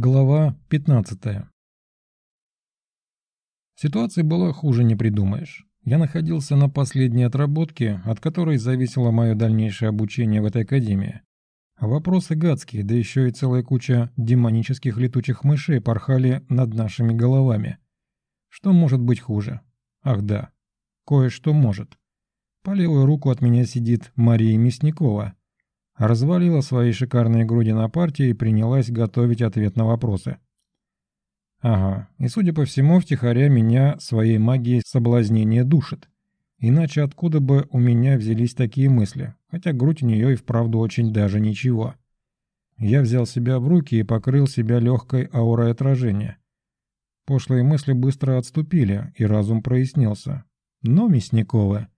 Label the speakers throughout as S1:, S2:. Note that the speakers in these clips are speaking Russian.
S1: Глава 15 Ситуация была хуже не придумаешь. Я находился на последней отработке, от которой зависело мое дальнейшее обучение в этой академии. Вопросы гадские, да еще и целая куча демонических летучих мышей порхали над нашими головами. Что может быть хуже? Ах да, кое-что может. По левую руку от меня сидит Мария Мясникова, развалила свои шикарные груди на партии и принялась готовить ответ на вопросы. Ага, и судя по всему, втихаря меня своей магией соблазнения душит. Иначе откуда бы у меня взялись такие мысли, хотя грудь у нее и вправду очень даже ничего. Я взял себя в руки и покрыл себя легкой аурой отражения. Пошлые мысли быстро отступили, и разум прояснился. Но Мясникова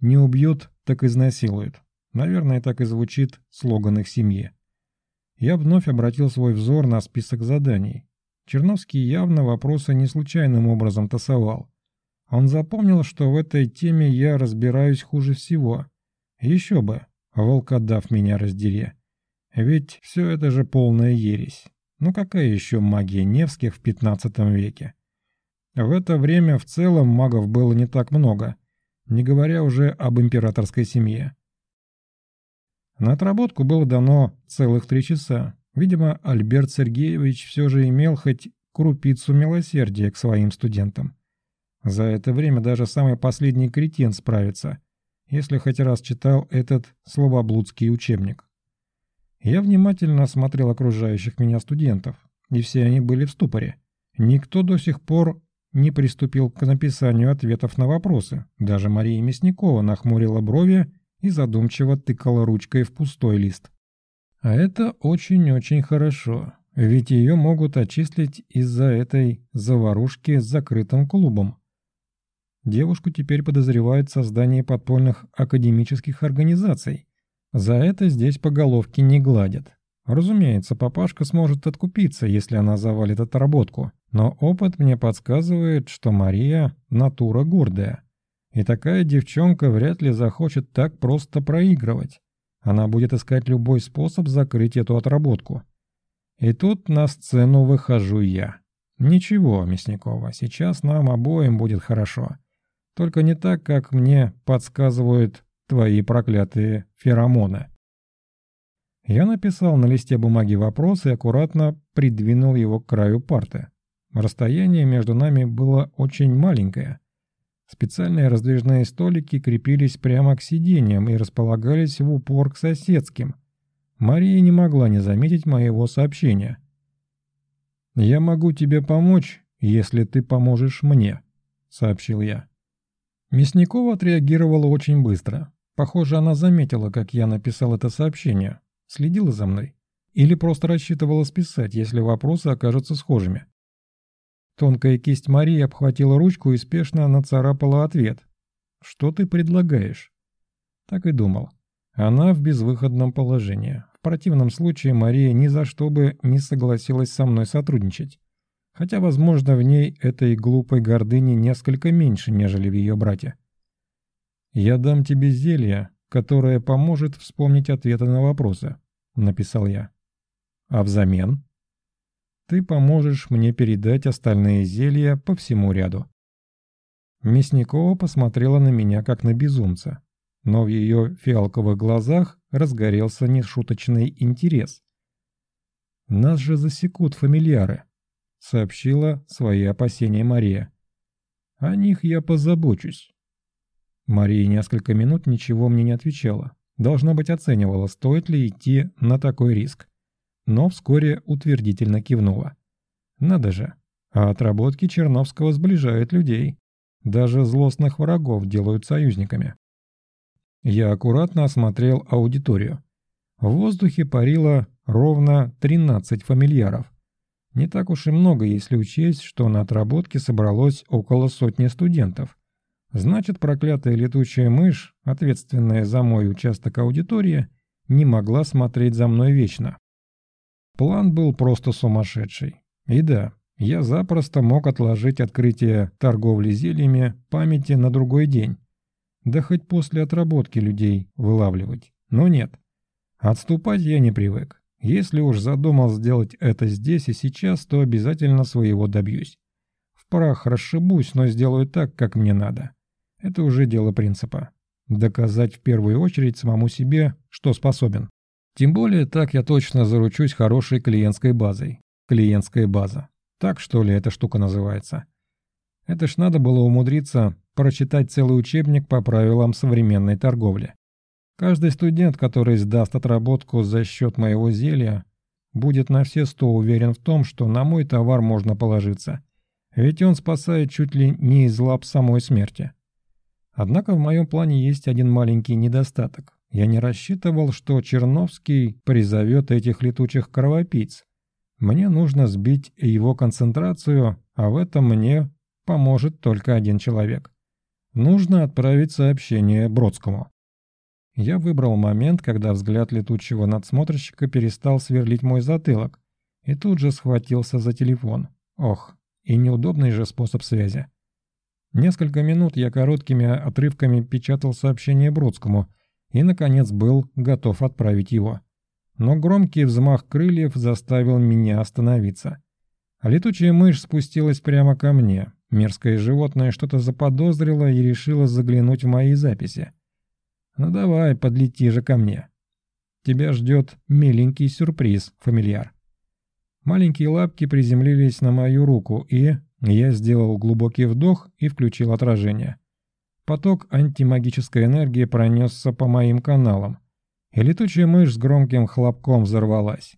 S1: не убьют, так изнасилуют. Наверное, так и звучит слоган их семьи. Я вновь обратил свой взор на список заданий. Черновский явно вопросы не случайным образом тасовал. Он запомнил, что в этой теме я разбираюсь хуже всего. Еще бы, волкодав меня раздери. Ведь все это же полная ересь. Ну какая еще магия Невских в 15 веке? В это время в целом магов было не так много, не говоря уже об императорской семье. На отработку было дано целых три часа. Видимо, Альберт Сергеевич все же имел хоть крупицу милосердия к своим студентам. За это время даже самый последний кретин справится, если хоть раз читал этот словоблудский учебник. Я внимательно осмотрел окружающих меня студентов, и все они были в ступоре. Никто до сих пор не приступил к написанию ответов на вопросы. Даже Мария Мясникова нахмурила брови и задумчиво тыкала ручкой в пустой лист. А это очень-очень хорошо, ведь ее могут отчислить из-за этой заварушки с закрытым клубом. Девушку теперь подозревают в создании подпольных академических организаций. За это здесь по головке не гладят. Разумеется, папашка сможет откупиться, если она завалит отработку, но опыт мне подсказывает, что Мария – натура гордая. И такая девчонка вряд ли захочет так просто проигрывать. Она будет искать любой способ закрыть эту отработку. И тут на сцену выхожу я. Ничего, Мясникова, сейчас нам обоим будет хорошо. Только не так, как мне подсказывают твои проклятые феромоны. Я написал на листе бумаги вопрос и аккуратно придвинул его к краю парты. Расстояние между нами было очень маленькое, Специальные раздвижные столики крепились прямо к сиденьям и располагались в упор к соседским. Мария не могла не заметить моего сообщения. «Я могу тебе помочь, если ты поможешь мне», — сообщил я. Мясникова отреагировала очень быстро. Похоже, она заметила, как я написал это сообщение, следила за мной. Или просто рассчитывала списать, если вопросы окажутся схожими. Тонкая кисть Марии обхватила ручку и спешно нацарапала ответ. «Что ты предлагаешь?» Так и думал. Она в безвыходном положении. В противном случае Мария ни за что бы не согласилась со мной сотрудничать. Хотя, возможно, в ней этой глупой гордыни несколько меньше, нежели в ее брате. «Я дам тебе зелье, которое поможет вспомнить ответы на вопросы», — написал я. «А взамен?» Ты поможешь мне передать остальные зелья по всему ряду». Мясникова посмотрела на меня как на безумца, но в ее фиалковых глазах разгорелся нешуточный интерес. «Нас же засекут фамильяры», — сообщила свои опасения Мария. «О них я позабочусь». Мария несколько минут ничего мне не отвечала. Должно быть, оценивала, стоит ли идти на такой риск но вскоре утвердительно кивнула. Надо же, а отработки Черновского сближают людей. Даже злостных врагов делают союзниками. Я аккуратно осмотрел аудиторию. В воздухе парило ровно 13 фамильяров. Не так уж и много, если учесть, что на отработке собралось около сотни студентов. Значит, проклятая летучая мышь, ответственная за мой участок аудитории, не могла смотреть за мной вечно. План был просто сумасшедший. И да, я запросто мог отложить открытие торговли зельями памяти на другой день. Да хоть после отработки людей вылавливать. Но нет. Отступать я не привык. Если уж задумал сделать это здесь и сейчас, то обязательно своего добьюсь. В прах расшибусь, но сделаю так, как мне надо. Это уже дело принципа. Доказать в первую очередь самому себе, что способен. Тем более так я точно заручусь хорошей клиентской базой. Клиентская база. Так что ли эта штука называется? Это ж надо было умудриться прочитать целый учебник по правилам современной торговли. Каждый студент, который сдаст отработку за счет моего зелья, будет на все сто уверен в том, что на мой товар можно положиться. Ведь он спасает чуть ли не из лап самой смерти. Однако в моем плане есть один маленький недостаток. Я не рассчитывал, что Черновский призовет этих летучих кровопийц. Мне нужно сбить его концентрацию, а в этом мне поможет только один человек. Нужно отправить сообщение Бродскому. Я выбрал момент, когда взгляд летучего надсмотрщика перестал сверлить мой затылок, и тут же схватился за телефон. Ох, и неудобный же способ связи. Несколько минут я короткими отрывками печатал сообщение Бродскому и, наконец, был готов отправить его. Но громкий взмах крыльев заставил меня остановиться. Летучая мышь спустилась прямо ко мне. Мерзкое животное что-то заподозрило и решило заглянуть в мои записи. Ну давай, подлети же ко мне. Тебя ждет миленький сюрприз, фамильяр. Маленькие лапки приземлились на мою руку, и я сделал глубокий вдох и включил отражение. Поток антимагической энергии пронесся по моим каналам, и летучая мышь с громким хлопком взорвалась.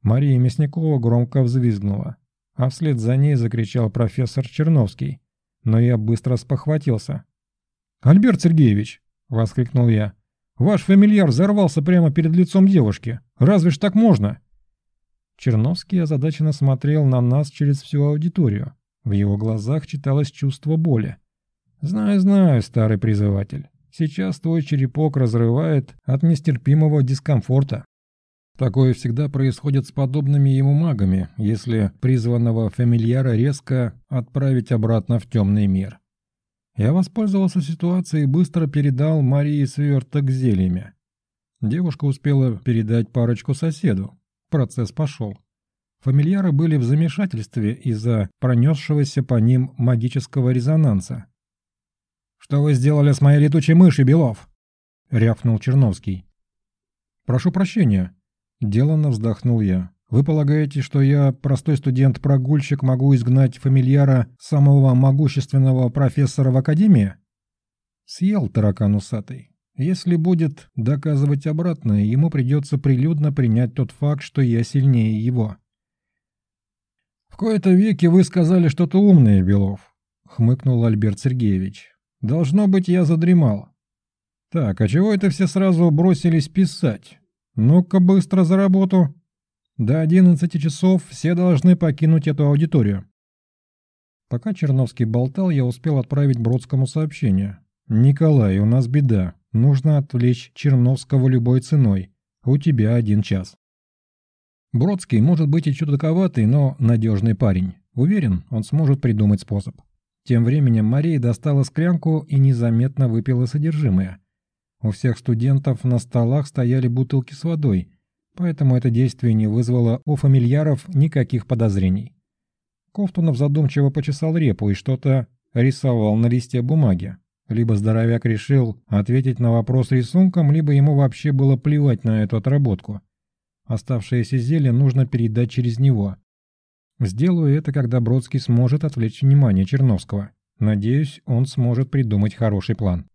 S1: Мария Мясникова громко взвизгнула, а вслед за ней закричал профессор Черновский, но я быстро спохватился. «Альберт Сергеевич, воскликнул я. «Ваш фамильяр взорвался прямо перед лицом девушки. Разве ж так можно?» Черновский озадаченно смотрел на нас через всю аудиторию. В его глазах читалось чувство боли. «Знаю, знаю, старый призыватель. Сейчас твой черепок разрывает от нестерпимого дискомфорта. Такое всегда происходит с подобными ему магами, если призванного фамильяра резко отправить обратно в темный мир. Я воспользовался ситуацией и быстро передал Марии сверток зельями. Девушка успела передать парочку соседу. Процесс пошел. Фамильяры были в замешательстве из-за пронесшегося по ним магического резонанса. «Что вы сделали с моей летучей мышью, Белов?» — рявкнул Черновский. «Прошу прощения», — деланно вздохнул я. Вы полагаете, что я, простой студент-прогульщик, могу изгнать фамильяра самого могущественного профессора в Академии? Съел таракан усатый. Если будет доказывать обратное, ему придется прилюдно принять тот факт, что я сильнее его. «В кои-то веки вы сказали что-то умное, Белов», — хмыкнул Альберт Сергеевич. «Должно быть, я задремал». «Так, а чего это все сразу бросились писать? Ну-ка быстро за работу». До 11 часов все должны покинуть эту аудиторию. Пока Черновский болтал, я успел отправить Бродскому сообщение. «Николай, у нас беда. Нужно отвлечь Черновского любой ценой. У тебя один час». Бродский может быть и чудаковатый, но надежный парень. Уверен, он сможет придумать способ. Тем временем Мария достала склянку и незаметно выпила содержимое. У всех студентов на столах стояли бутылки с водой, поэтому это действие не вызвало у фамильяров никаких подозрений. Ковтунов задумчиво почесал репу и что-то рисовал на листе бумаги. Либо здоровяк решил ответить на вопрос рисунком, либо ему вообще было плевать на эту отработку. Оставшееся зелье нужно передать через него. Сделаю это, когда Бродский сможет отвлечь внимание Черновского. Надеюсь, он сможет придумать хороший план.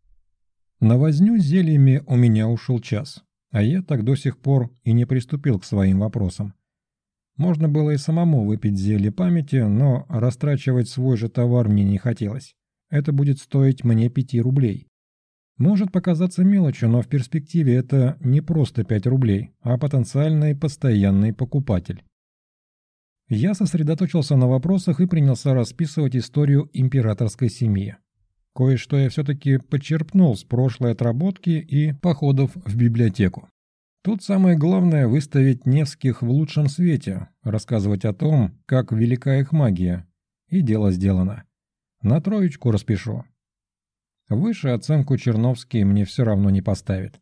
S1: На возню с зельями у меня ушел час. А я так до сих пор и не приступил к своим вопросам. Можно было и самому выпить зелье памяти, но растрачивать свой же товар мне не хотелось. Это будет стоить мне пяти рублей. Может показаться мелочью, но в перспективе это не просто пять рублей, а потенциальный постоянный покупатель. Я сосредоточился на вопросах и принялся расписывать историю императорской семьи. Кое-что я все-таки почерпнул с прошлой отработки и походов в библиотеку. Тут самое главное выставить Невских в лучшем свете, рассказывать о том, как велика их магия. И дело сделано. На троечку распишу. Выше оценку Черновский мне все равно не поставит.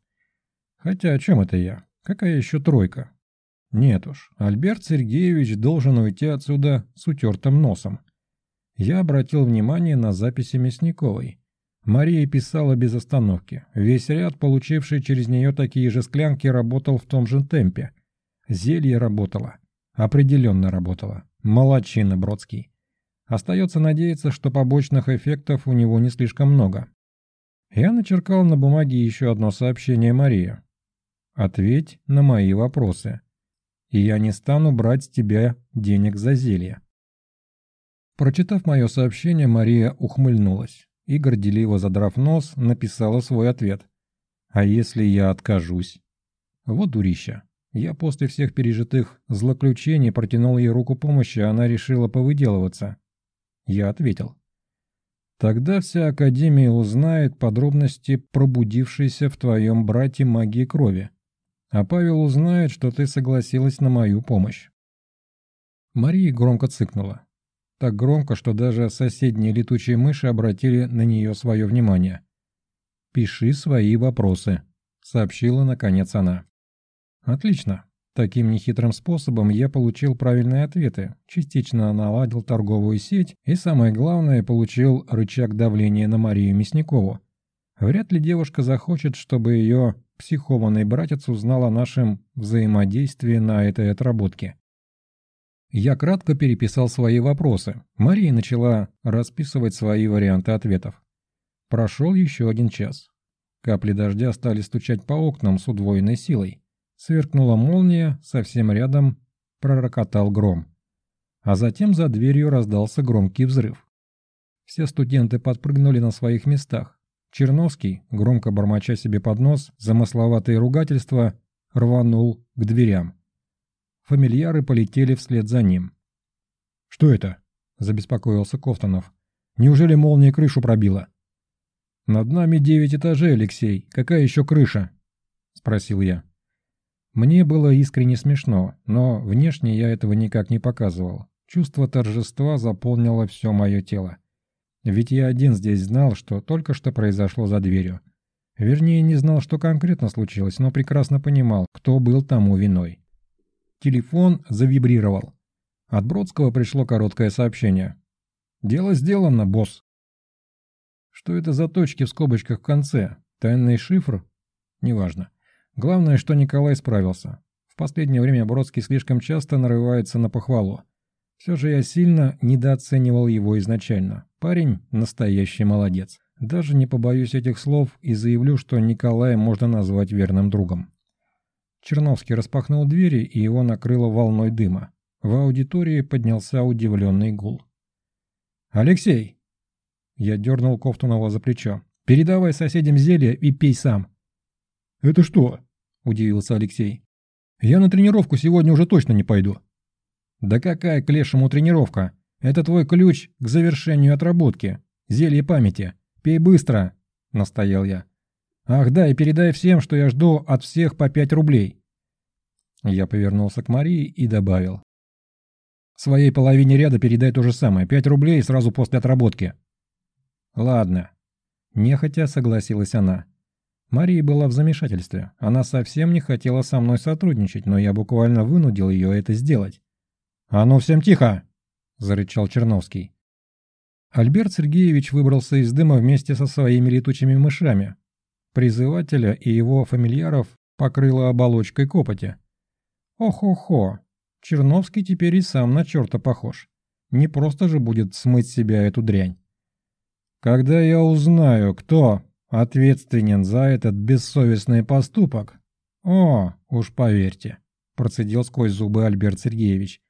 S1: Хотя о чем это я? Какая еще тройка? Нет уж, Альберт Сергеевич должен уйти отсюда с утертым носом. Я обратил внимание на записи Мясниковой. Мария писала без остановки. Весь ряд, получивший через нее такие же склянки, работал в том же темпе. Зелье работало. Определенно работало. Молодчина, Бродский. Остается надеяться, что побочных эффектов у него не слишком много. Я начеркал на бумаге еще одно сообщение Марии. «Ответь на мои вопросы, и я не стану брать с тебя денег за зелье». Прочитав мое сообщение, Мария ухмыльнулась и, горделиво задрав нос, написала свой ответ. «А если я откажусь?» Вот дурища. Я после всех пережитых злоключений протянул ей руку помощи, а она решила повыделываться. Я ответил. Тогда вся Академия узнает подробности пробудившейся в твоем брате магии крови. А Павел узнает, что ты согласилась на мою помощь. Мария громко цыкнула. Так громко, что даже соседние летучие мыши обратили на нее свое внимание. «Пиши свои вопросы», — сообщила наконец она. «Отлично. Таким нехитрым способом я получил правильные ответы, частично наладил торговую сеть и, самое главное, получил рычаг давления на Марию Мясникову. Вряд ли девушка захочет, чтобы ее психованный братец узнал о нашем взаимодействии на этой отработке. Я кратко переписал свои вопросы. Мария начала расписывать свои варианты ответов. Прошел еще один час. Капли дождя стали стучать по окнам с удвоенной силой. Сверкнула молния, совсем рядом пророкотал гром. А затем за дверью раздался громкий взрыв. Все студенты подпрыгнули на своих местах. Черновский, громко бормоча себе под нос, замысловатые ругательства, рванул к дверям. Фамильяры полетели вслед за ним. «Что это?» – забеспокоился Кофтонов. «Неужели молния крышу пробила?» «Над нами девять этажей, Алексей. Какая еще крыша?» – спросил я. Мне было искренне смешно, но внешне я этого никак не показывал. Чувство торжества заполнило все мое тело. Ведь я один здесь знал, что только что произошло за дверью. Вернее, не знал, что конкретно случилось, но прекрасно понимал, кто был тому виной. Телефон завибрировал. От Бродского пришло короткое сообщение. «Дело сделано, босс». Что это за точки в скобочках в конце? Тайный шифр? Неважно. Главное, что Николай справился. В последнее время Бродский слишком часто нарывается на похвалу. Все же я сильно недооценивал его изначально. Парень – настоящий молодец. Даже не побоюсь этих слов и заявлю, что Николая можно назвать верным другом. Черновский распахнул двери, и его накрыло волной дыма. В аудитории поднялся удивленный гул. «Алексей!» Я дернул Кофтунова за плечо. «Передавай соседям зелье и пей сам». «Это что?» – удивился Алексей. «Я на тренировку сегодня уже точно не пойду». «Да какая к лешему тренировка? Это твой ключ к завершению отработки. Зелье памяти. Пей быстро!» – настоял я. «Ах да, и передай всем, что я жду от всех по пять рублей». Я повернулся к Марии и добавил. «Своей половине ряда передай то же самое. Пять рублей сразу после отработки». «Ладно». Нехотя согласилась она. Мария была в замешательстве. Она совсем не хотела со мной сотрудничать, но я буквально вынудил ее это сделать. «А ну всем тихо!» – зарычал Черновский. Альберт Сергеевич выбрался из дыма вместе со своими летучими мышами. Призывателя и его фамильяров покрыла оболочкой копоти. Ох-охо, Черновский теперь и сам на черта похож. Не просто же будет смыть себя эту дрянь. Когда я узнаю, кто ответственен за этот бессовестный поступок? О, уж поверьте, процедил сквозь зубы Альберт Сергеевич.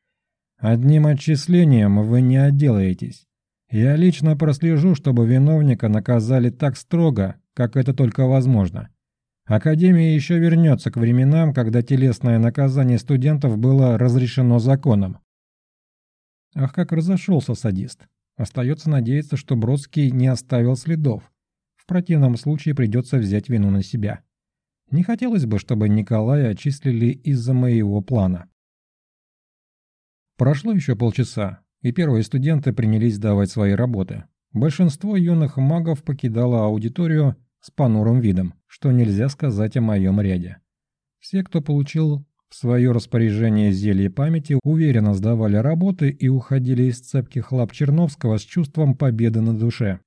S1: Одним отчислением вы не отделаетесь. Я лично прослежу, чтобы виновника наказали так строго, как это только возможно. Академия еще вернется к временам, когда телесное наказание студентов было разрешено законом. Ах, как разошелся садист. Остается надеяться, что Бродский не оставил следов. В противном случае придется взять вину на себя. Не хотелось бы, чтобы Николая отчислили из-за моего плана. Прошло еще полчаса, и первые студенты принялись давать свои работы. Большинство юных магов покидало аудиторию с понурым видом, что нельзя сказать о моем ряде. Все, кто получил в свое распоряжение зелье памяти уверенно сдавали работы и уходили из цепких лап Черновского с чувством победы на душе.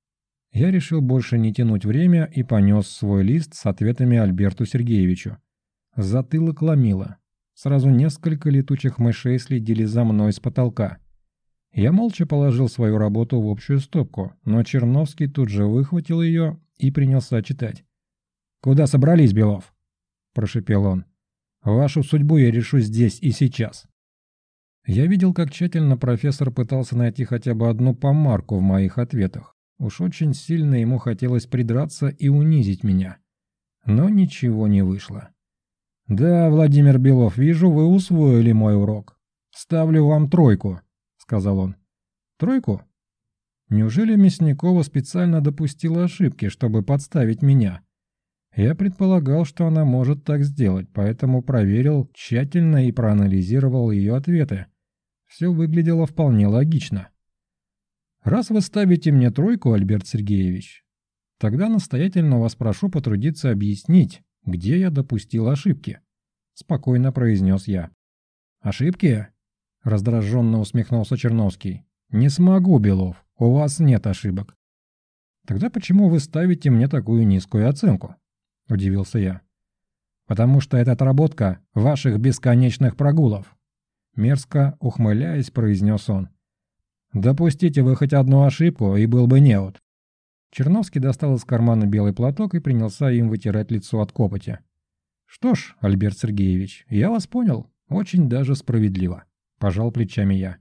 S1: Я решил больше не тянуть время и понес свой лист с ответами Альберту Сергеевичу. Затылок ломило. Сразу несколько летучих мышей следили за мной с потолка. Я молча положил свою работу в общую стопку, но Черновский тут же выхватил ее и принялся читать. «Куда собрались, Белов?» – прошепел он. «Вашу судьбу я решу здесь и сейчас». Я видел, как тщательно профессор пытался найти хотя бы одну помарку в моих ответах. Уж очень сильно ему хотелось придраться и унизить меня. Но ничего не вышло. «Да, Владимир Белов, вижу, вы усвоили мой урок. Ставлю вам тройку», — сказал он. «Тройку? Неужели Мясникова специально допустила ошибки, чтобы подставить меня?» Я предполагал, что она может так сделать, поэтому проверил тщательно и проанализировал ее ответы. Все выглядело вполне логично. Раз вы ставите мне тройку, Альберт Сергеевич, тогда настоятельно вас прошу потрудиться объяснить, где я допустил ошибки. Спокойно произнес я. Ошибки? Раздраженно усмехнулся Черновский. Не смогу, Белов, у вас нет ошибок. Тогда почему вы ставите мне такую низкую оценку? Удивился я. Потому что это отработка ваших бесконечных прогулов. Мерзко ухмыляясь, произнес он. «Допустите вы хоть одну ошибку, и был бы неуд». Черновский достал из кармана белый платок и принялся им вытирать лицо от копоти. «Что ж, Альберт Сергеевич, я вас понял. Очень даже справедливо», – пожал плечами я.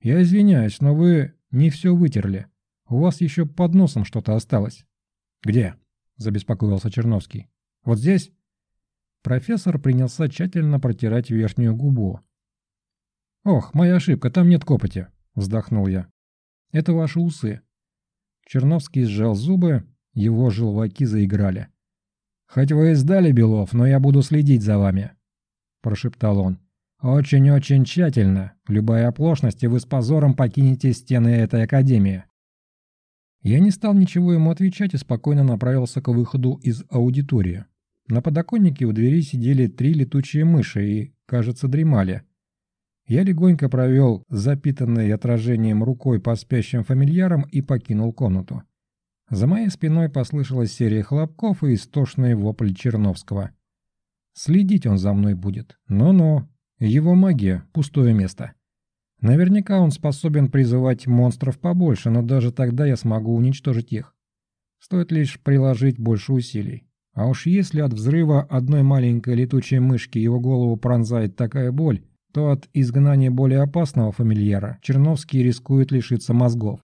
S1: «Я извиняюсь, но вы не все вытерли. У вас еще под носом что-то осталось». «Где?» – забеспокоился Черновский. «Вот здесь?» Профессор принялся тщательно протирать верхнюю губу. «Ох, моя ошибка, там нет копоти», – вздохнул я. «Это ваши усы». Черновский сжал зубы, его желваки заиграли. «Хоть вы и сдали, Белов, но я буду следить за вами», – прошептал он. «Очень-очень тщательно. Любая оплошность, и вы с позором покинете стены этой академии». Я не стал ничего ему отвечать и спокойно направился к выходу из аудитории. На подоконнике у двери сидели три летучие мыши и, кажется, дремали – я легонько провел запитанной отражением рукой по спящим фамильярам и покинул комнату. За моей спиной послышалась серия хлопков и истошный вопль Черновского. Следить он за мной будет. Но-но, его магия – пустое место. Наверняка он способен призывать монстров побольше, но даже тогда я смогу уничтожить их. Стоит лишь приложить больше усилий. А уж если от взрыва одной маленькой летучей мышки его голову пронзает такая боль, то от изгнания более опасного фамильяра Черновский рискует лишиться мозгов.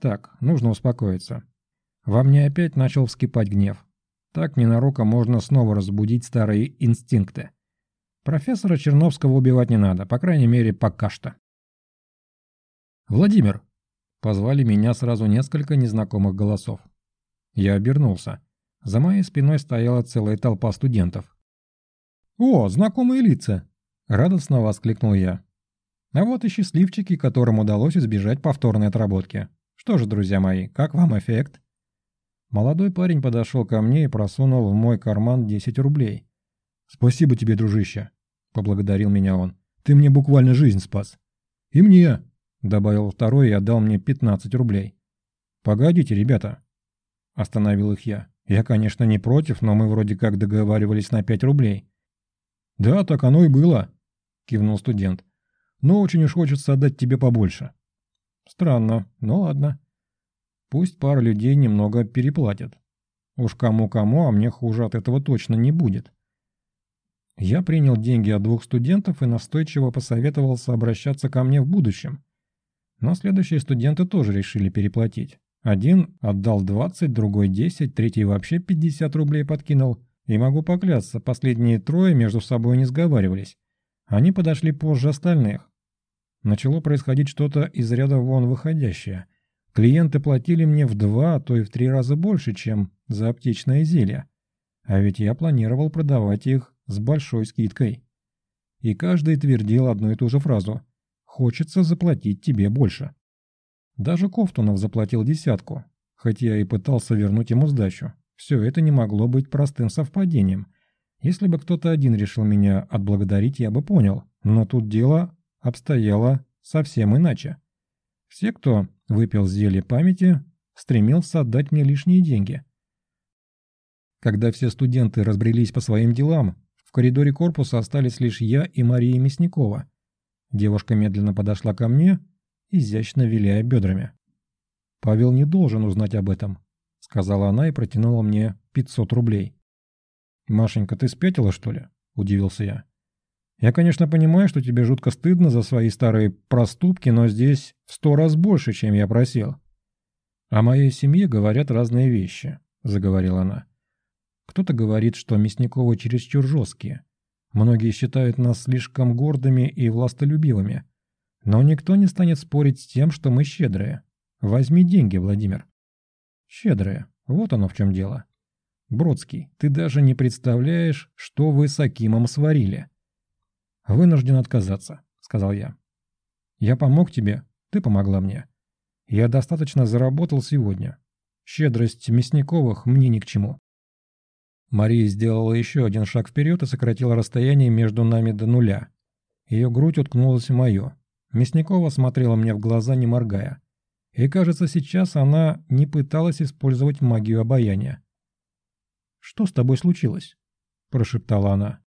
S1: Так, нужно успокоиться. Во мне опять начал вскипать гнев. Так ненароком можно снова разбудить старые инстинкты. Профессора Черновского убивать не надо, по крайней мере, пока что. «Владимир!» – позвали меня сразу несколько незнакомых голосов. Я обернулся. За моей спиной стояла целая толпа студентов. «О, знакомые лица!» Радостно воскликнул я. А вот и счастливчики, которым удалось избежать повторной отработки. Что же, друзья мои, как вам эффект? Молодой парень подошел ко мне и просунул в мой карман 10 рублей. «Спасибо тебе, дружище», — поблагодарил меня он. «Ты мне буквально жизнь спас». «И мне», — добавил второй и отдал мне 15 рублей. «Погодите, ребята», — остановил их я. «Я, конечно, не против, но мы вроде как договаривались на 5 рублей». «Да, так оно и было», кивнул студент. «Но очень уж хочется отдать тебе побольше». «Странно, но ладно. Пусть пара людей немного переплатят. Уж кому-кому, а мне хуже от этого точно не будет». Я принял деньги от двух студентов и настойчиво посоветовался обращаться ко мне в будущем. Но следующие студенты тоже решили переплатить. Один отдал 20, другой 10, третий вообще 50 рублей подкинул. И могу поклясться, последние трое между собой не сговаривались. Они подошли позже остальных. Начало происходить что-то из ряда вон выходящее. Клиенты платили мне в два, а то и в три раза больше, чем за аптечное зелье. А ведь я планировал продавать их с большой скидкой. И каждый твердил одну и ту же фразу «Хочется заплатить тебе больше». Даже Кофтунов заплатил десятку, хоть я и пытался вернуть ему сдачу. Все это не могло быть простым совпадением – Если бы кто-то один решил меня отблагодарить, я бы понял. Но тут дело обстояло совсем иначе. Все, кто выпил зелье памяти, стремился отдать мне лишние деньги. Когда все студенты разбрелись по своим делам, в коридоре корпуса остались лишь я и Мария Мясникова. Девушка медленно подошла ко мне, изящно виляя бедрами. «Павел не должен узнать об этом», — сказала она и протянула мне 500 рублей. «Машенька, ты спятила, что ли?» – удивился я. «Я, конечно, понимаю, что тебе жутко стыдно за свои старые проступки, но здесь в сто раз больше, чем я просил». «О моей семье говорят разные вещи», – заговорила она. «Кто-то говорит, что Мясниковы чересчур жесткие. Многие считают нас слишком гордыми и властолюбивыми. Но никто не станет спорить с тем, что мы щедрые. Возьми деньги, Владимир». «Щедрые. Вот оно в чем дело. Бродский, ты даже не представляешь, что вы с Акимом сварили. Вынужден отказаться, сказал я. Я помог тебе, ты помогла мне. Я достаточно заработал сегодня. Щедрость Мясниковых мне ни к чему. Мария сделала еще один шаг вперед и сократила расстояние между нами до нуля. Ее грудь уткнулась в мою. Мясникова смотрела мне в глаза, не моргая. И, кажется, сейчас она не пыталась использовать магию обаяния. «Что с тобой случилось?» – прошептала она.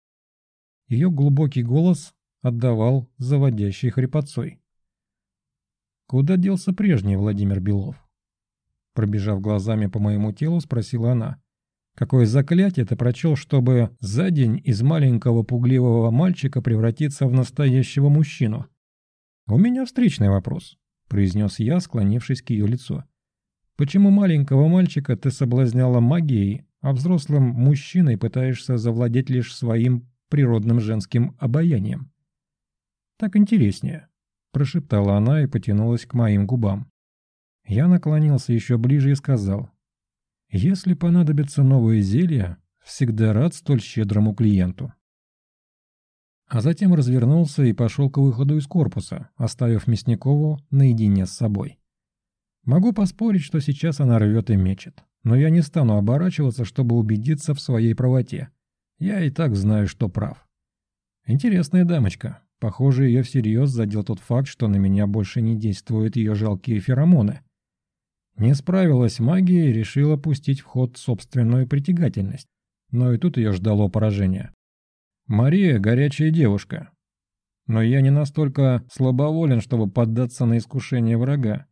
S1: Ее глубокий голос отдавал заводящей хрипотцой. «Куда делся прежний Владимир Белов?» Пробежав глазами по моему телу, спросила она. «Какое заклятие ты прочел, чтобы за день из маленького пугливого мальчика превратиться в настоящего мужчину?» «У меня встречный вопрос», – произнес я, склонившись к ее лицу. «Почему маленького мальчика ты соблазняла магией, а взрослым мужчиной пытаешься завладеть лишь своим природным женским обаянием. «Так интереснее», – прошептала она и потянулась к моим губам. Я наклонился еще ближе и сказал, «Если понадобится новое зелье, всегда рад столь щедрому клиенту». А затем развернулся и пошел к выходу из корпуса, оставив Мясникову наедине с собой. Могу поспорить, что сейчас она рвет и мечет. Но я не стану оборачиваться, чтобы убедиться в своей правоте. Я и так знаю, что прав. Интересная дамочка. Похоже, ее всерьез задел тот факт, что на меня больше не действуют ее жалкие феромоны. Не справилась магия и решила пустить в ход собственную притягательность. Но и тут ее ждало поражение. Мария – горячая девушка. Но я не настолько слабоволен, чтобы поддаться на искушение врага.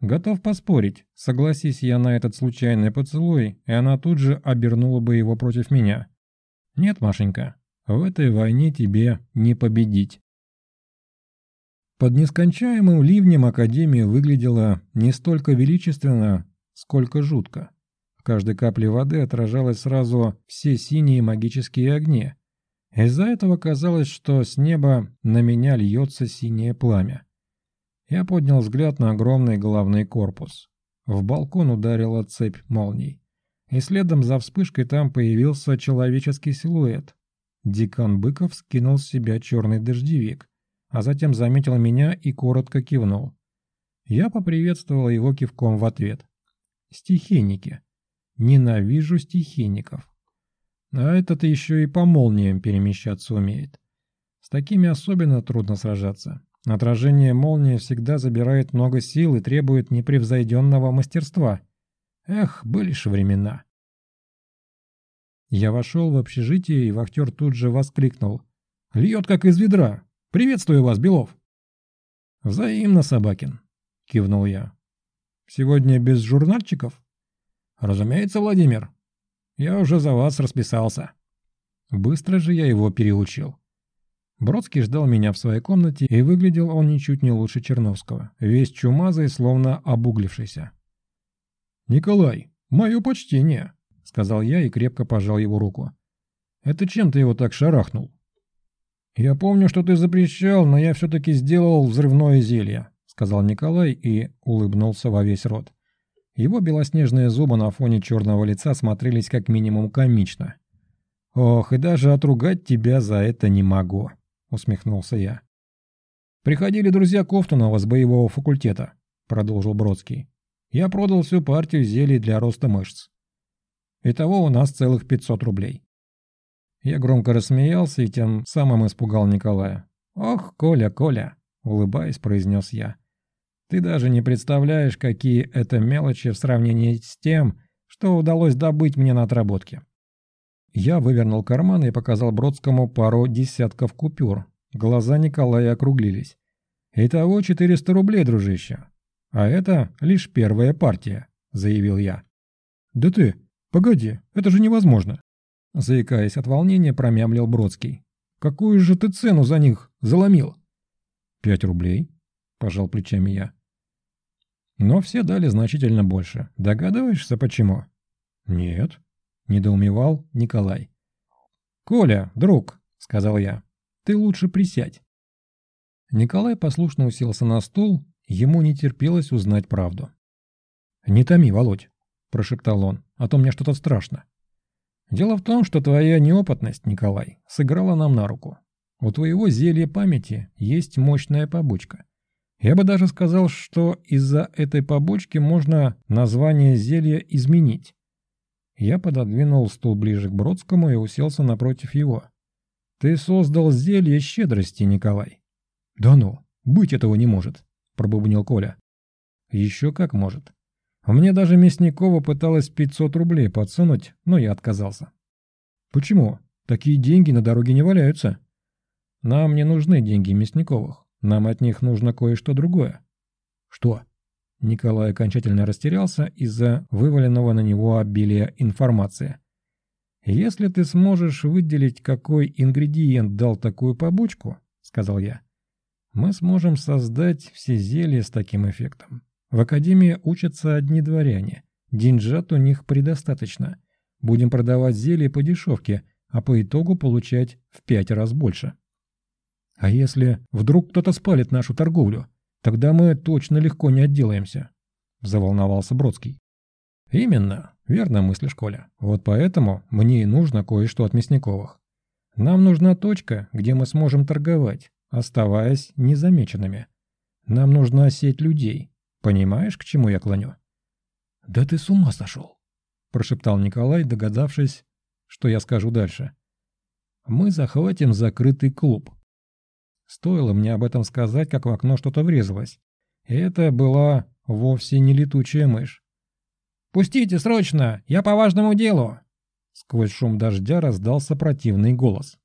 S1: Готов поспорить, согласись я на этот случайный поцелуй, и она тут же обернула бы его против меня. Нет, Машенька, в этой войне тебе не победить. Под нескончаемым ливнем Академия выглядела не столько величественно, сколько жутко. В каждой капле воды отражалось сразу все синие магические огни. Из-за этого казалось, что с неба на меня льется синее пламя. Я поднял взгляд на огромный главный корпус. В балкон ударила цепь молний. И следом за вспышкой там появился человеческий силуэт. Дикан Быков скинул с себя черный дождевик, а затем заметил меня и коротко кивнул. Я поприветствовал его кивком в ответ. Стихийники. Ненавижу стихийников. А этот еще и по молниям перемещаться умеет. С такими особенно трудно сражаться. Отражение молнии всегда забирает много сил и требует непревзойденного мастерства. Эх, были ж времена. Я вошел в общежитие, и вахтер тут же воскликнул. «Льет, как из ведра! Приветствую вас, Белов!» «Взаимно, Собакин!» — кивнул я. «Сегодня без журнальчиков?» «Разумеется, Владимир. Я уже за вас расписался». Быстро же я его переучил. Бродский ждал меня в своей комнате, и выглядел он ничуть не лучше Черновского, весь чумазый, словно обуглившийся. «Николай, мое почтение», — сказал я и крепко пожал его руку. «Это чем ты его так шарахнул?» «Я помню, что ты запрещал, но я все-таки сделал взрывное зелье», — сказал Николай и улыбнулся во весь рот. Его белоснежные зубы на фоне черного лица смотрелись как минимум комично. «Ох, и даже отругать тебя за это не могу». — усмехнулся я. «Приходили друзья Кофтунова с боевого факультета», — продолжил Бродский. «Я продал всю партию зелий для роста мышц. Итого у нас целых 500 рублей». Я громко рассмеялся и тем самым испугал Николая. «Ох, Коля, Коля!» — улыбаясь, произнес я. «Ты даже не представляешь, какие это мелочи в сравнении с тем, что удалось добыть мне на отработке». Я вывернул карман и показал Бродскому пару десятков купюр. Глаза Николая округлились. «Итого 400 рублей, дружище. А это лишь первая партия», — заявил я. «Да ты, погоди, это же невозможно!» Заикаясь от волнения, промямлил Бродский. «Какую же ты цену за них заломил?» «Пять рублей», — пожал плечами я. Но все дали значительно больше. Догадываешься, почему? «Нет», — недоумевал Николай. «Коля, друг», — сказал я, — «ты лучше присядь». Николай послушно уселся на стул, ему не терпелось узнать правду. «Не томи, Володь», — прошептал он, — «а то мне что-то страшно». «Дело в том, что твоя неопытность, Николай, сыграла нам на руку. У твоего зелья памяти есть мощная побочка. Я бы даже сказал, что из-за этой побочки можно название зелья изменить. Я пододвинул стул ближе к Бродскому и уселся напротив его. «Ты создал зелье щедрости, Николай». «Да ну, быть этого не может», — пробубнил Коля. «Еще как может. Мне даже Мясникова пыталась 500 рублей подсунуть, но я отказался». «Почему? Такие деньги на дороге не валяются». «Нам не нужны деньги Мясниковых. Нам от них нужно кое-что другое». «Что?» Николай окончательно растерялся из-за вываленного на него обилия информации. «Если ты сможешь выделить, какой ингредиент дал такую побочку, — сказал я, — мы сможем создать все зелья с таким эффектом. В академии учатся одни дворяне, деньжат у них предостаточно. Будем продавать зелья по дешевке, а по итогу получать в пять раз больше». А если вдруг кто-то спалит нашу торговлю, тогда мы точно легко не отделаемся», — заволновался Бродский. «Именно, верно мыслишь, Коля. Вот поэтому мне и нужно кое-что от Мясниковых. Нам нужна точка, где мы сможем торговать, оставаясь незамеченными. Нам нужна сеть людей. Понимаешь, к чему я клоню?» «Да ты с ума сошел!» — прошептал Николай, догадавшись, что я скажу дальше. «Мы захватим закрытый клуб, Стоило мне об этом сказать, как в окно что-то врезалось. Это была вовсе не летучая мышь. «Пустите срочно! Я по важному делу!» Сквозь шум дождя раздался противный голос.